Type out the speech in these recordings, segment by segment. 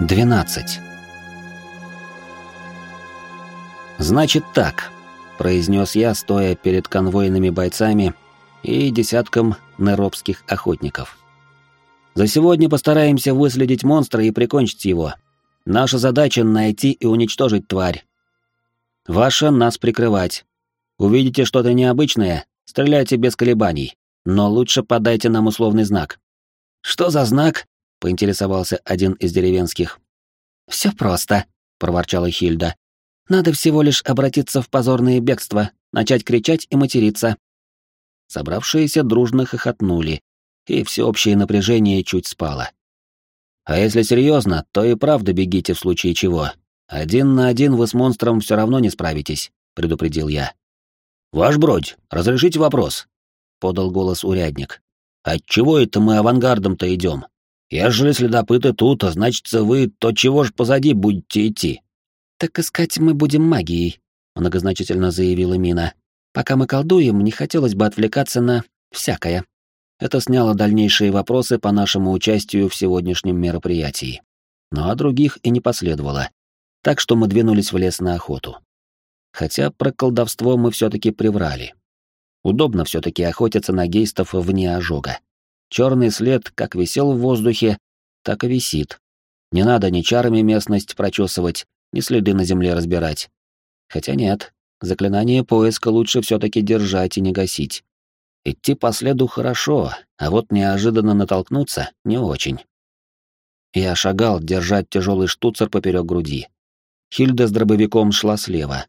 12. «Значит так», — произнес я, стоя перед конвойными бойцами и десятком неробских охотников. «За сегодня постараемся выследить монстра и прикончить его. Наша задача — найти и уничтожить тварь. Ваша — нас прикрывать. Увидите что-то необычное — стреляйте без колебаний, но лучше подайте нам условный знак». «Что за знак?» — поинтересовался один из деревенских. «Все просто», — проворчала Хильда. «Надо всего лишь обратиться в позорное бегство, начать кричать и материться». Собравшиеся дружно хохотнули, и всеобщее напряжение чуть спало. «А если серьезно, то и правда бегите в случае чего. Один на один вы с монстром все равно не справитесь», — предупредил я. «Ваш бродь, разрешите вопрос?» — подал голос урядник. «Отчего это мы авангардом-то идем? Ежели следопыты тут, а значит, вы, то чего ж позади будете идти?» «Так искать мы будем магией», — многозначительно заявила Мина. «Пока мы колдуем, не хотелось бы отвлекаться на всякое». Это сняло дальнейшие вопросы по нашему участию в сегодняшнем мероприятии. Но а других и не последовало. Так что мы двинулись в лес на охоту. Хотя про колдовство мы все-таки приврали. Удобно все-таки охотиться на гейстов вне ожога. Черный след как висел в воздухе, так и висит. Не надо ни чарами местность прочесывать, ни следы на земле разбирать. Хотя нет, заклинание поиска лучше все-таки держать и не гасить. Идти по следу хорошо, а вот неожиданно натолкнуться не очень. Я шагал, держать тяжелый штуцер поперек груди. Хильда с дробовиком шла слева,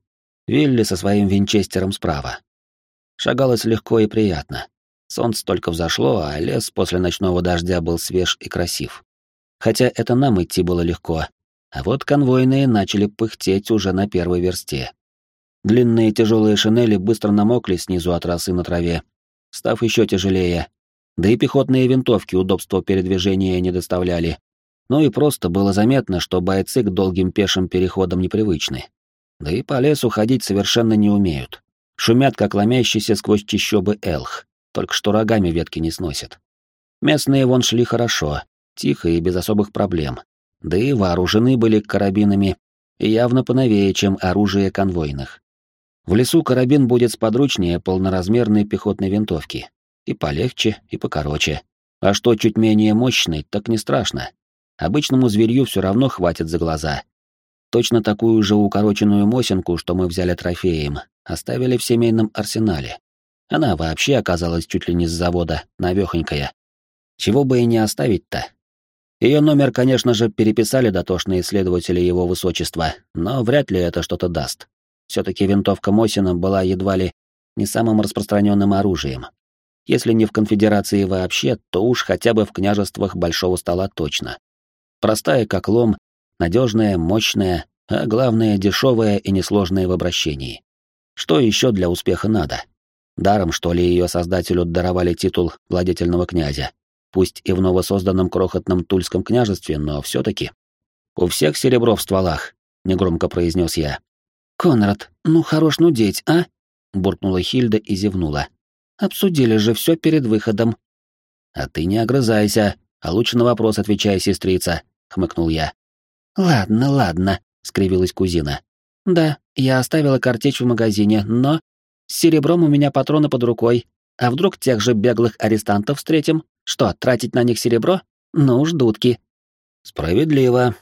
Вилли со своим винчестером справа. Шагалось легко и приятно. Солнце только взошло, а лес после ночного дождя был свеж и красив. Хотя это нам идти было легко, а вот конвойные начали пыхтеть уже на первой версте. Длинные тяжелые шинели быстро намокли снизу от росы на траве, став еще тяжелее. Да и пехотные винтовки удобства передвижения не доставляли. Ну и просто было заметно, что бойцы к долгим пешим переходам непривычны. Да и по лесу ходить совершенно не умеют. Шумят, как ломящийся сквозь чащобы элх только что рогами ветки не сносит. Местные вон шли хорошо, тихо и без особых проблем. Да и вооружены были карабинами, явно поновее, чем оружие конвойных. В лесу карабин будет сподручнее полноразмерной пехотной винтовки. И полегче, и покороче. А что чуть менее мощный, так не страшно. Обычному зверью все равно хватит за глаза. Точно такую же укороченную мосинку, что мы взяли трофеем, оставили в семейном арсенале. Она вообще оказалась чуть ли не с завода, навехонькая. Чего бы и не оставить-то. Ее номер, конечно же, переписали дотошные исследователи его высочества, но вряд ли это что-то даст. Все-таки винтовка Мосина была едва ли не самым распространенным оружием. Если не в конфедерации вообще, то уж хотя бы в княжествах Большого Стола точно. Простая как лом, надежная, мощная, а главное, дешевая и несложная в обращении. Что еще для успеха надо? Даром, что ли, ее создателю даровали титул владетельного князя. Пусть и в новосозданном крохотном Тульском княжестве, но все-таки. «У всех серебро в стволах», — негромко произнес я. «Конрад, ну хорош нудеть, а?» — буркнула Хильда и зевнула. «Обсудили же все перед выходом». «А ты не огрызайся, а лучше на вопрос отвечай, сестрица», — хмыкнул я. «Ладно, ладно», — скривилась кузина. «Да, я оставила картечь в магазине, но с серебром у меня патроны под рукой. А вдруг тех же беглых арестантов встретим? Что, тратить на них серебро? Ну уж дудки. Справедливо.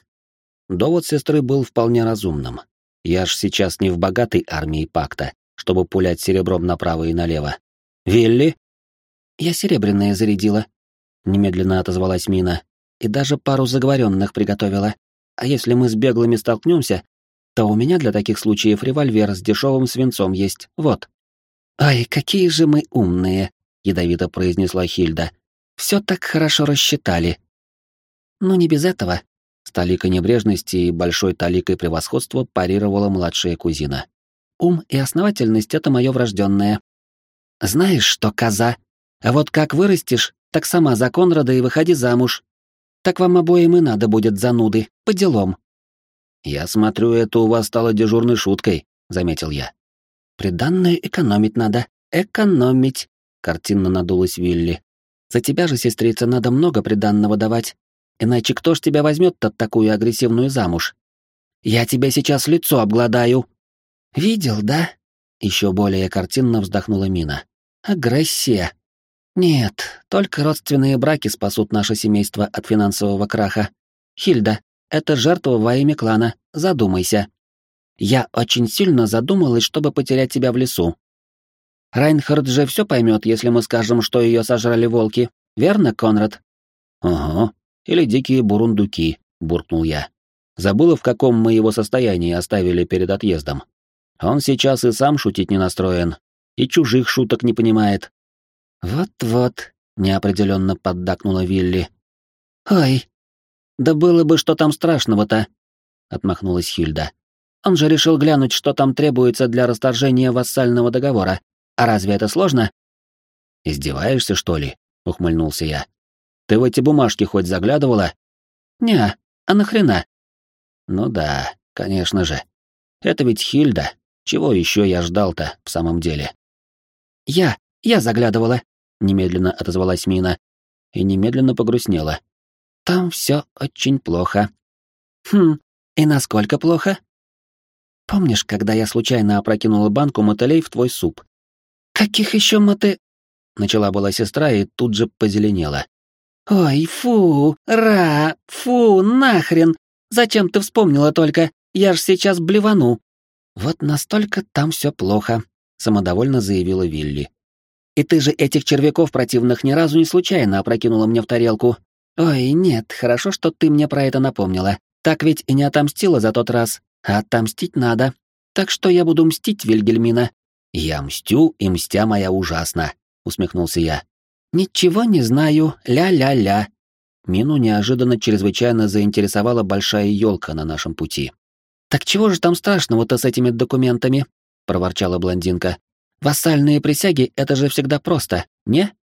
Довод сестры был вполне разумным. Я ж сейчас не в богатой армии пакта, чтобы пулять серебром направо и налево. Вилли? Я серебряное зарядила. Немедленно отозвалась Мина. И даже пару заговоренных приготовила. А если мы с беглыми столкнемся, то у меня для таких случаев револьвер с дешевым свинцом есть. Вот. «Ай, какие же мы умные!» — ядовито произнесла Хильда. «Все так хорошо рассчитали». «Ну, не без этого», — с толикой небрежности и большой таликой превосходства парировала младшая кузина. «Ум и основательность — это мое врожденное. Знаешь что, коза? А вот как вырастешь, так сама за Конрада и выходи замуж. Так вам обоим и надо будет зануды, по делам». «Я смотрю, это у вас стало дежурной шуткой», — заметил я. Приданное экономить надо. Экономить. Картинно надулась Вилли. За тебя же, сестрица, надо много приданного давать. иначе кто ж тебя возьмет-то такую агрессивную замуж? Я тебе сейчас лицо обгладаю. Видел, да? Еще более картинно вздохнула Мина. Агрессия. Нет, только родственные браки спасут наше семейство от финансового краха. Хильда, это жертва во имя клана, задумайся. Я очень сильно задумалась, чтобы потерять тебя в лесу. Райнхард же все поймет, если мы скажем, что ее сожрали волки. Верно, Конрад? Ага. Или дикие бурундуки, буркнул я. Забыла, в каком мы его состоянии оставили перед отъездом. Он сейчас и сам шутить не настроен, и чужих шуток не понимает. Вот-вот, неопределенно поддакнула Вилли. Ой, да было бы что там страшного-то, отмахнулась Хильда. Он же решил глянуть, что там требуется для расторжения вассального договора. А разве это сложно? Издеваешься, что ли? ухмыльнулся я. Ты в эти бумажки хоть заглядывала? Не, а нахрена? Ну да, конечно же. Это ведь Хильда. Чего еще я ждал-то в самом деле? Я, я заглядывала, немедленно отозвалась Мина и немедленно погрустнела. Там все очень плохо. Хм, и насколько плохо? Помнишь, когда я случайно опрокинула банку мотылей в твой суп? Каких еще моты? Начала была сестра и тут же позеленела. Ой, фу, ра, фу, нахрен. Зачем ты вспомнила только? Я ж сейчас блевану. Вот настолько там все плохо, самодовольно заявила Вилли. И ты же этих червяков противных ни разу не случайно опрокинула мне в тарелку, «Ой, нет, хорошо, что ты мне про это напомнила. Так ведь и не отомстила за тот раз. А отомстить надо. Так что я буду мстить, Вильгельмина». «Я мстю, и мстя моя ужасна», — усмехнулся я. «Ничего не знаю, ля-ля-ля». Мину неожиданно чрезвычайно заинтересовала большая елка на нашем пути. «Так чего же там страшного-то с этими документами?» — проворчала блондинка. «Вассальные присяги — это же всегда просто, не?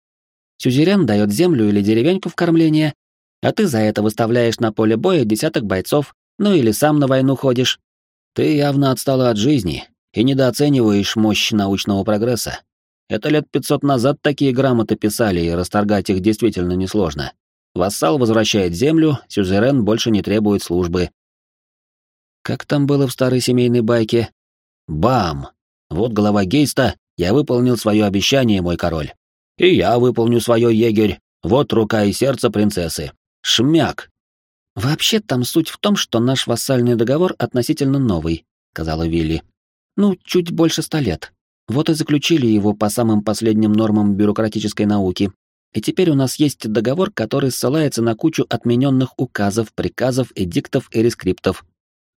Сюзерен дает землю или деревеньку в кормление, а ты за это выставляешь на поле боя десяток бойцов, ну или сам на войну ходишь. Ты явно отстала от жизни и недооцениваешь мощь научного прогресса. Это лет пятьсот назад такие грамоты писали, и расторгать их действительно несложно. Вассал возвращает землю, сюзерен больше не требует службы. Как там было в старой семейной байке? Бам! Вот голова Гейста, я выполнил свое обещание, мой король. И я выполню свое, егерь. Вот рука и сердце принцессы. Шмяк!» «Вообще там суть в том, что наш вассальный договор относительно новый», — сказала Вилли. «Ну, чуть больше ста лет. Вот и заключили его по самым последним нормам бюрократической науки. И теперь у нас есть договор, который ссылается на кучу отмененных указов, приказов, эдиктов и рескриптов.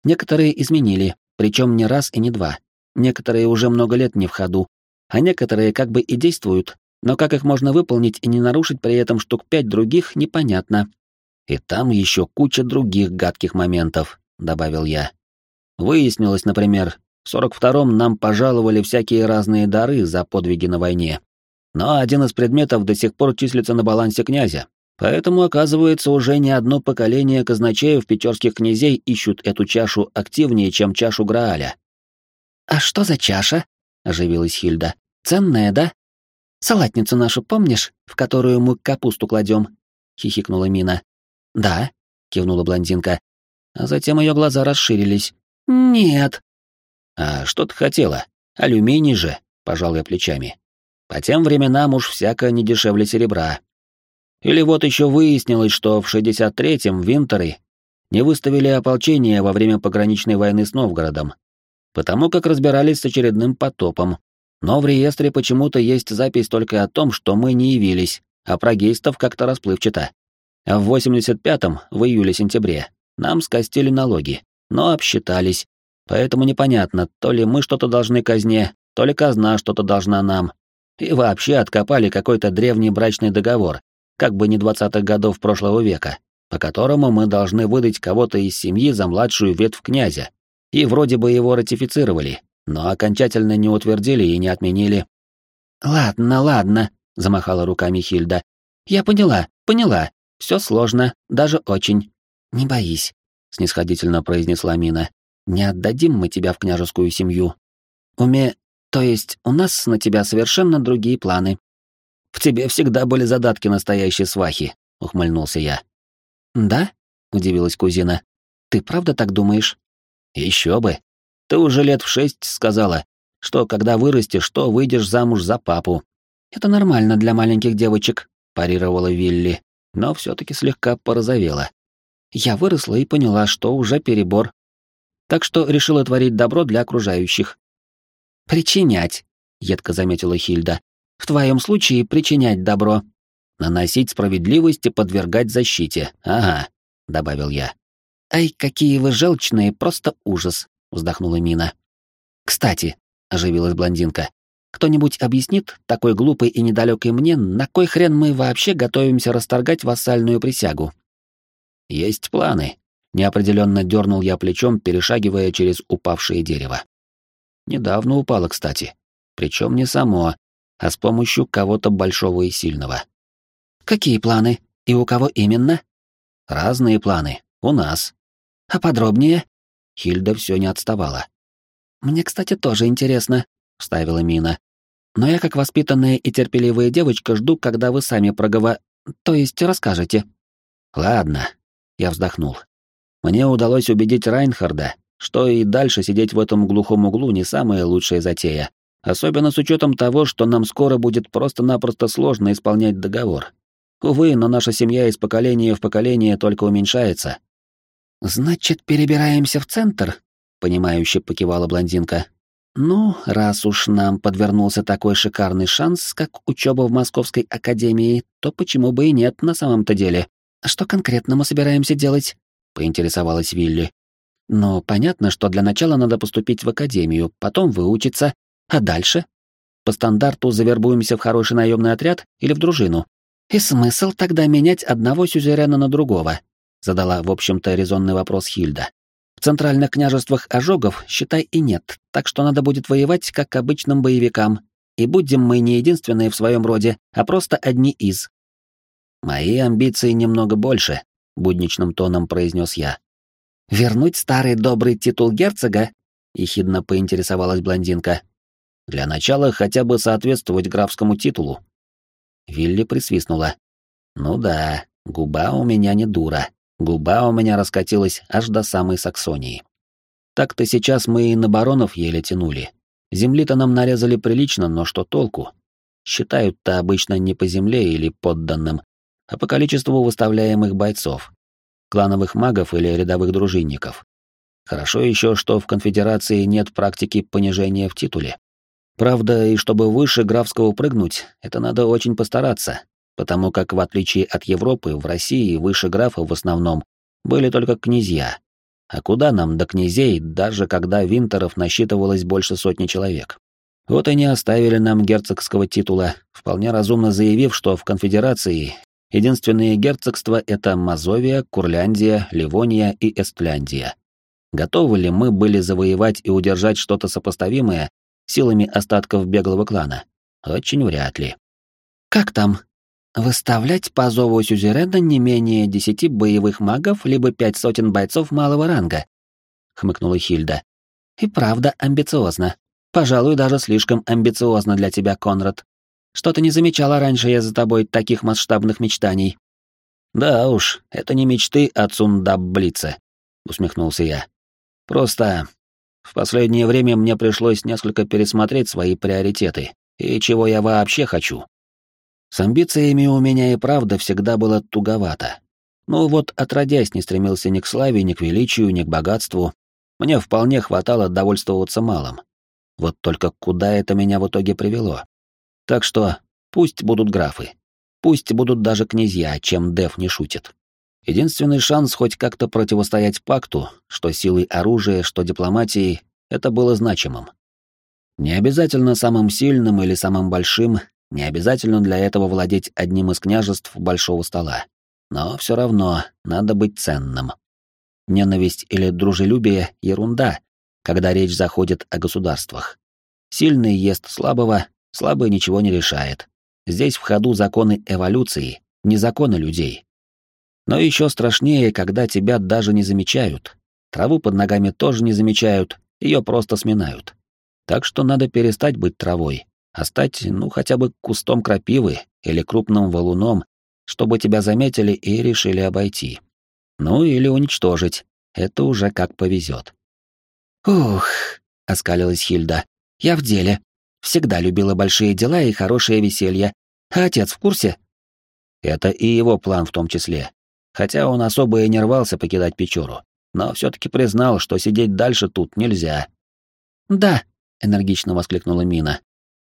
Некоторые изменили, причем не раз и не два. Некоторые уже много лет не в ходу, а некоторые как бы и действуют, но как их можно выполнить и не нарушить при этом штук пять других, непонятно. И там еще куча других гадких моментов, добавил я. Выяснилось, например, в 42-м нам пожаловали всякие разные дары за подвиги на войне. Но один из предметов до сих пор числится на балансе князя. Поэтому, оказывается, уже не одно поколение казначеев пятерских князей ищут эту чашу активнее, чем чашу Грааля. «А что за чаша?» — оживилась Хильда. «Ценная, да? Салатницу нашу помнишь, в которую мы капусту кладем?» — хихикнула Мина. «Да», — кивнула блондинка. А затем ее глаза расширились. «Нет». «А что ты хотела? Алюминий же», — пожал я плечами. «По тем временам уж всяко не дешевле серебра. Или вот еще выяснилось, что в 63-м Винтеры не выставили ополчение во время пограничной войны с Новгородом, потому как разбирались с очередным потопом. Но в реестре почему-то есть запись только о том, что мы не явились, а про гейстов как-то расплывчато. А в 85-м, в июле-сентябре, нам скостили налоги, но обсчитались. Поэтому непонятно, то ли мы что-то должны казне, то ли казна что-то должна нам. И вообще откопали какой-то древний брачный договор, как бы не двадцатых годов прошлого века, по которому мы должны выдать кого-то из семьи за младшую ветвь князя. И вроде бы его ратифицировали, но окончательно не утвердили и не отменили. «Ладно, ладно», — замахала руками Хильда. «Я поняла, поняла. Все сложно, даже очень. Не боись, снисходительно произнесла Мина. Не отдадим мы тебя в княжескую семью. Уме, то есть у нас на тебя совершенно другие планы. В тебе всегда были задатки настоящей свахи, ухмыльнулся я. Да? удивилась кузина. Ты правда так думаешь? Еще бы. Ты уже лет в шесть сказала, что когда вырастешь, что выйдешь замуж за папу. Это нормально для маленьких девочек, парировала Вилли, но все-таки слегка порозовела. Я выросла и поняла, что уже перебор. Так что решила творить добро для окружающих. Причинять, едко заметила Хильда. В твоем случае причинять добро. Наносить справедливость и подвергать защите. Ага, добавил я. Ай, какие вы желчные, просто ужас, вздохнула Мина. Кстати, оживилась блондинка. Кто-нибудь объяснит такой глупый и недалекой мне, на кой хрен мы вообще готовимся расторгать вассальную присягу? Есть планы. Неопределенно дернул я плечом, перешагивая через упавшее дерево. Недавно упало, кстати. Причем не само, а с помощью кого-то большого и сильного. Какие планы? И у кого именно? Разные планы. У нас. А подробнее? Хильда все не отставала. Мне, кстати, тоже интересно, вставила Мина. Но я, как воспитанная и терпеливая девочка, жду, когда вы сами проговор... То есть расскажете. Ладно, я вздохнул. Мне удалось убедить Райнхарда, что и дальше сидеть в этом глухом углу не самая лучшая затея, особенно с учетом того, что нам скоро будет просто-напросто сложно исполнять договор. Увы, но наша семья из поколения в поколение только уменьшается. Значит, перебираемся в центр? понимающе покивала блондинка. Ну, раз уж нам подвернулся такой шикарный шанс, как учеба в Московской академии, то почему бы и нет на самом-то деле? А что конкретно мы собираемся делать? поинтересовалась Вилли. Ну, понятно, что для начала надо поступить в академию, потом выучиться, а дальше? По стандарту завербуемся в хороший наемный отряд или в дружину. И смысл тогда менять одного сюзерена на другого? Задала, в общем-то, резонный вопрос Хильда. В центральных княжествах ожогов, считай, и нет, так что надо будет воевать, как обычным боевикам. И будем мы не единственные в своем роде, а просто одни из. Мои амбиции немного больше, будничным тоном произнес я. Вернуть старый добрый титул герцога? ехидно поинтересовалась блондинка. Для начала хотя бы соответствовать графскому титулу. Вилли присвистнула. Ну да, губа у меня не дура. Губа у меня раскатилась аж до самой Саксонии. Так-то сейчас мы и на баронов еле тянули. Земли-то нам нарезали прилично, но что толку? Считают-то обычно не по земле или подданным, а по количеству выставляемых бойцов, клановых магов или рядовых дружинников. Хорошо еще, что в конфедерации нет практики понижения в титуле. Правда, и чтобы выше графского прыгнуть, это надо очень постараться, потому как, в отличие от Европы, в России выше графа в основном были только князья. А куда нам до князей, даже когда винтеров насчитывалось больше сотни человек? Вот и не оставили нам герцогского титула, вполне разумно заявив, что в конфедерации единственные герцогства — это Мазовия, Курляндия, Ливония и Эстляндия. Готовы ли мы были завоевать и удержать что-то сопоставимое силами остатков беглого клана? Очень вряд ли. Как там? Выставлять по зову сюзерена не менее десяти боевых магов либо пять сотен бойцов малого ранга? Хмыкнула Хильда. И правда амбициозно. Пожалуй, даже слишком амбициозно для тебя, Конрад. Что-то не замечала раньше я за тобой таких масштабных мечтаний. Да уж, это не мечты а Цундабблица, усмехнулся я. Просто в последнее время мне пришлось несколько пересмотреть свои приоритеты и чего я вообще хочу. С амбициями у меня и правда всегда было туговато. Ну вот, отродясь, не стремился ни к славе, ни к величию, ни к богатству. Мне вполне хватало довольствоваться малым. Вот только куда это меня в итоге привело? Так что пусть будут графы. Пусть будут даже князья, чем Дев не шутит. Единственный шанс хоть как-то противостоять пакту, что силой оружия, что дипломатией, это было значимым. Не обязательно самым сильным или самым большим, не обязательно для этого владеть одним из княжеств большого стола. Но все равно надо быть ценным. Ненависть или дружелюбие — ерунда, когда речь заходит о государствах. Сильный ест слабого, слабый ничего не решает. Здесь в ходу законы эволюции, не законы людей. Но еще страшнее, когда тебя даже не замечают. Траву под ногами тоже не замечают, ее просто сминают. Так что надо перестать быть травой, а стать, ну, хотя бы кустом крапивы или крупным валуном, чтобы тебя заметили и решили обойти. Ну или уничтожить. Это уже как повезет. «Ух», — оскалилась Хильда, — «я в деле. Всегда любила большие дела и хорошее веселье. А отец в курсе?» Это и его план в том числе. Хотя он особо и не рвался покидать Печору, но все-таки признал, что сидеть дальше тут нельзя. «Да», — энергично воскликнула Мина.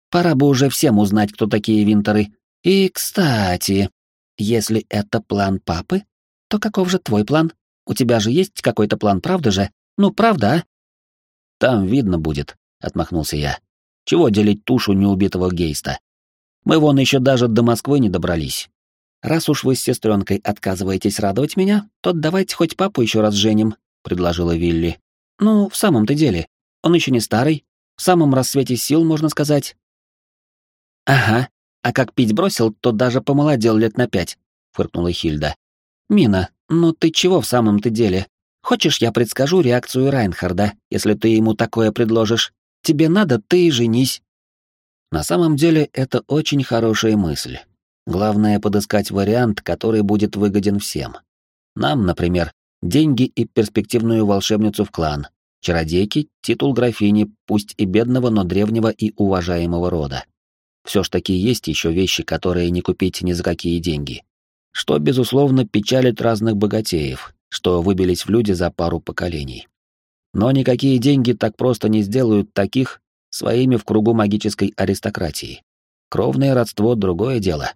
«Пора бы уже всем узнать, кто такие винтеры. И, кстати, если это план папы, то каков же твой план? У тебя же есть какой-то план, правда же? Ну, правда, а?» «Там видно будет», — отмахнулся я. «Чего делить тушу неубитого гейста? Мы вон еще даже до Москвы не добрались. Раз уж вы с сестренкой отказываетесь радовать меня, то давайте хоть папу еще раз женим, предложила Вилли. Ну, в самом-то деле, он еще не старый, в самом рассвете сил, можно сказать. Ага, а как пить бросил, то даже помолодел лет на пять, фыркнула Хильда. Мина, ну ты чего в самом-то деле? Хочешь, я предскажу реакцию Райнхарда, если ты ему такое предложишь? Тебе надо, ты и женись. На самом деле это очень хорошая мысль. Главное подыскать вариант, который будет выгоден всем. Нам, например, деньги и перспективную волшебницу в клан, чародейки, титул графини, пусть и бедного, но древнего и уважаемого рода. Все ж таки есть еще вещи, которые не купить ни за какие деньги. Что, безусловно, печалит разных богатеев, что выбились в люди за пару поколений. Но никакие деньги так просто не сделают таких своими в кругу магической аристократии. Кровное родство — другое дело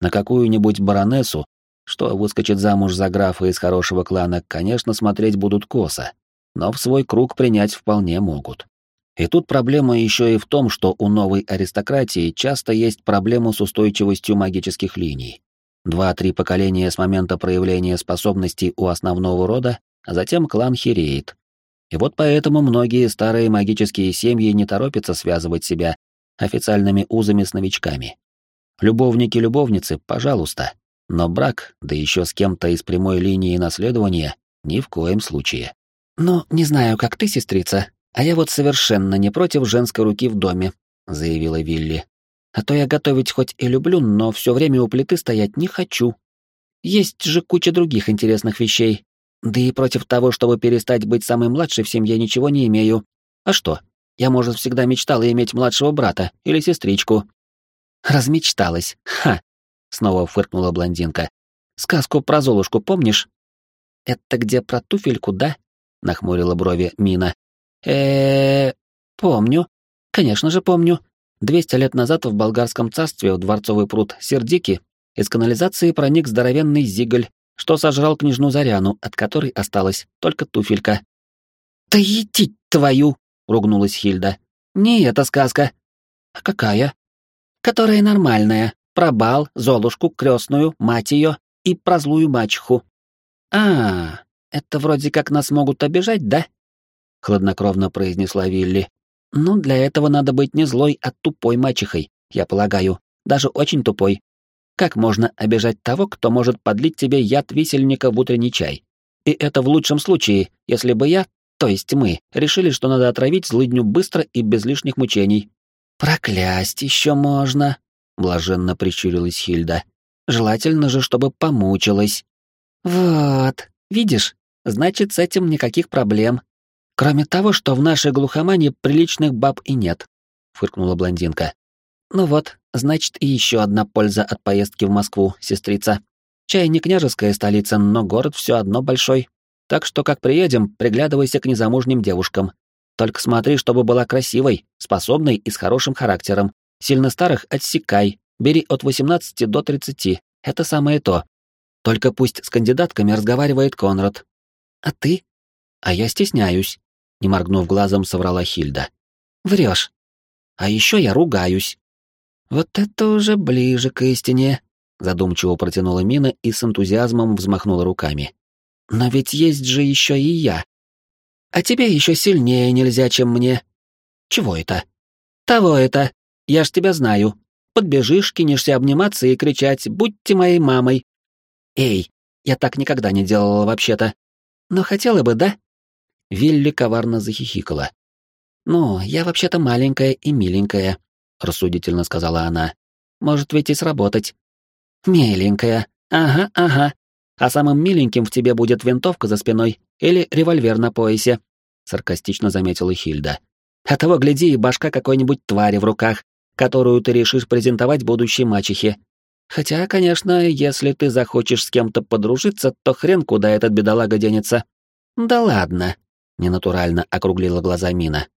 на какую-нибудь баронессу, что выскочит замуж за графа из хорошего клана, конечно, смотреть будут косо, но в свой круг принять вполне могут. И тут проблема еще и в том, что у новой аристократии часто есть проблема с устойчивостью магических линий. Два-три поколения с момента проявления способностей у основного рода, а затем клан хереет. И вот поэтому многие старые магические семьи не торопятся связывать себя официальными узами с новичками. Любовники-любовницы, пожалуйста, но брак, да еще с кем-то из прямой линии наследования, ни в коем случае. «Ну, не знаю, как ты, сестрица, а я вот совершенно не против женской руки в доме», — заявила Вилли. «А то я готовить хоть и люблю, но все время у плиты стоять не хочу. Есть же куча других интересных вещей. Да и против того, чтобы перестать быть самой младшей в семье, ничего не имею. А что? Я, может, всегда мечтала иметь младшего брата или сестричку, Размечталась. Ха! Снова фыркнула блондинка. Сказку про Золушку помнишь? Это где про туфельку, да? Нахмурила брови Мина. Э помню. Конечно же помню. Двести лет назад в болгарском царстве в дворцовый пруд Сердики из канализации проник здоровенный зиголь, что сожрал княжну Заряну, от которой осталась только туфелька. «Да идти твою!» — ругнулась Хильда. «Не эта сказка». «А какая?» которая нормальная, про бал, Золушку, крестную, мать ее и про злую мачеху. А, это вроде как нас могут обижать, да? Хладнокровно произнесла Вилли. Ну, для этого надо быть не злой, а тупой мачехой, я полагаю, даже очень тупой. Как можно обижать того, кто может подлить тебе яд висельника в утренний чай? И это в лучшем случае, если бы я, то есть мы, решили, что надо отравить злыдню быстро и без лишних мучений. «Проклясть еще можно», — блаженно прищурилась Хильда. «Желательно же, чтобы помучилась». «Вот, видишь, значит, с этим никаких проблем. Кроме того, что в нашей глухомане приличных баб и нет», — фыркнула блондинка. «Ну вот, значит, и еще одна польза от поездки в Москву, сестрица. Чай не княжеская столица, но город все одно большой. Так что, как приедем, приглядывайся к незамужним девушкам. Только смотри, чтобы была красивой, способной и с хорошим характером. Сильно старых отсекай, бери от 18 до 30. Это самое то. Только пусть с кандидатками разговаривает Конрад. А ты? А я стесняюсь, не моргнув глазом, соврала Хильда. Врешь. А еще я ругаюсь. Вот это уже ближе к истине, задумчиво протянула Мина и с энтузиазмом взмахнула руками. Но ведь есть же еще и я. А тебе еще сильнее нельзя, чем мне. Чего это? Того это. Я ж тебя знаю. Подбежишь, кинешься обниматься и кричать «Будьте моей мамой». Эй, я так никогда не делала вообще-то. Но хотела бы, да? Вилли коварно захихикала. «Ну, я вообще-то маленькая и миленькая», — рассудительно сказала она. «Может ведь и сработать». «Миленькая. Ага, ага. а самым миленьким в тебе будет винтовка за спиной или револьвер на поясе», — саркастично заметила Хильда. «А того, гляди, и башка какой-нибудь твари в руках, которую ты решишь презентовать будущей мачехе. Хотя, конечно, если ты захочешь с кем-то подружиться, то хрен куда этот бедолага денется». «Да ладно», — ненатурально округлила глаза Мина.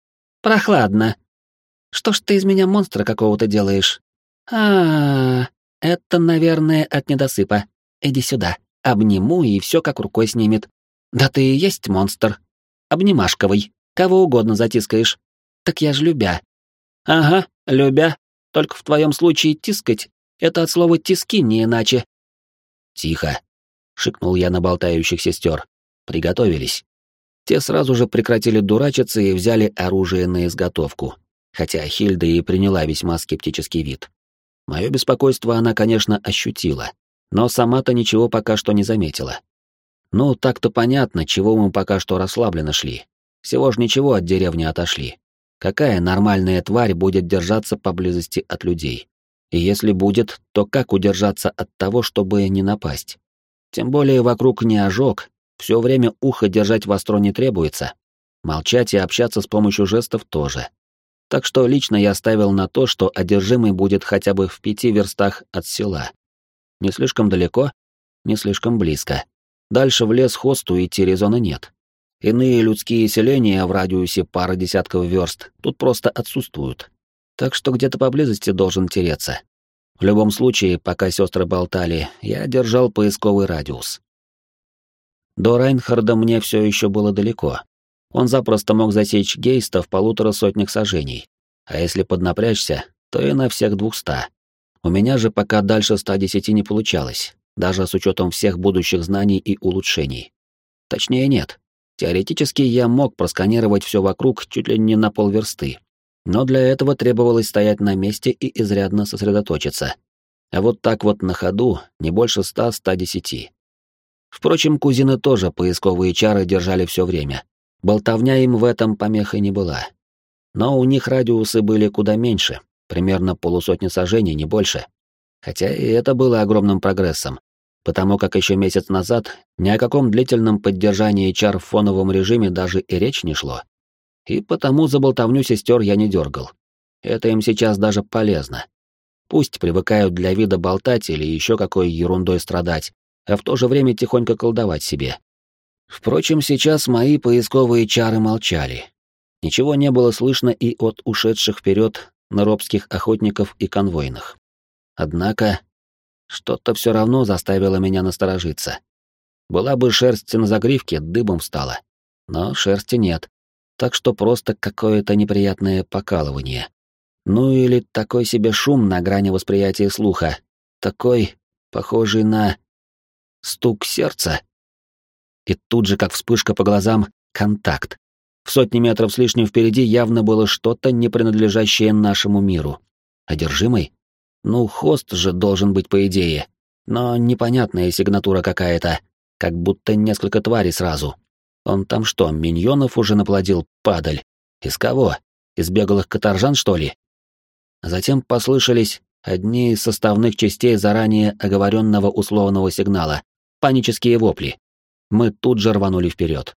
«Прохладно. Что ж ты из меня монстра какого-то делаешь?» «А, это, наверное, от недосыпа. Иди сюда, обниму, и все как рукой снимет. Да ты и есть монстр. Обнимашковый. Кого угодно затискаешь. Так я ж любя. Ага, любя. Только в твоем случае тискать — это от слова «тиски», не иначе. Тихо. Шикнул я на болтающих сестер. Приготовились. Те сразу же прекратили дурачиться и взяли оружие на изготовку, хотя Хильда и приняла весьма скептический вид. Мое беспокойство она, конечно, ощутила, но сама-то ничего пока что не заметила. Ну, так-то понятно, чего мы пока что расслабленно шли. Всего ж ничего от деревни отошли. Какая нормальная тварь будет держаться поблизости от людей? И если будет, то как удержаться от того, чтобы не напасть? Тем более вокруг не ожог, все время ухо держать востро не требуется. Молчать и общаться с помощью жестов тоже. Так что лично я ставил на то, что одержимый будет хотя бы в пяти верстах от села. Не слишком далеко, не слишком близко. Дальше в лес хосту идти резона нет. Иные людские селения в радиусе пары десятков верст тут просто отсутствуют. Так что где-то поблизости должен тереться. В любом случае, пока сестры болтали, я держал поисковый радиус. До Райнхарда мне все еще было далеко. Он запросто мог засечь гейста в полутора сотнях сажений. А если поднапрячься, то и на всех двухста. У меня же пока дальше 110 не получалось, даже с учетом всех будущих знаний и улучшений. Точнее, нет. Теоретически я мог просканировать все вокруг чуть ли не на полверсты. Но для этого требовалось стоять на месте и изрядно сосредоточиться. А вот так вот на ходу не больше 100-110. Впрочем, кузины тоже поисковые чары держали все время. Болтовня им в этом помехой не была. Но у них радиусы были куда меньше, примерно полусотни сажений, не больше. Хотя и это было огромным прогрессом, потому как еще месяц назад ни о каком длительном поддержании чар в фоновом режиме даже и речь не шло. И потому за болтовню сестер я не дергал. Это им сейчас даже полезно. Пусть привыкают для вида болтать или еще какой ерундой страдать, а в то же время тихонько колдовать себе. Впрочем, сейчас мои поисковые чары молчали. Ничего не было слышно и от ушедших вперед наробских охотников и конвойных. Однако, что-то все равно заставило меня насторожиться. Была бы шерсть на загривке, дыбом встала. Но шерсти нет, так что просто какое-то неприятное покалывание. Ну или такой себе шум на грани восприятия слуха. Такой, похожий на... стук сердца. И тут же, как вспышка по глазам, контакт. В сотни метров с лишним впереди явно было что-то, не принадлежащее нашему миру. Одержимый? Ну, хост же должен быть, по идее. Но непонятная сигнатура какая-то, как будто несколько тварей сразу. Он там что, миньонов уже наплодил, падаль? Из кого? Из беглых каторжан, что ли? Затем послышались одни из составных частей заранее оговоренного условного сигнала — панические вопли. Мы тут же рванули вперед.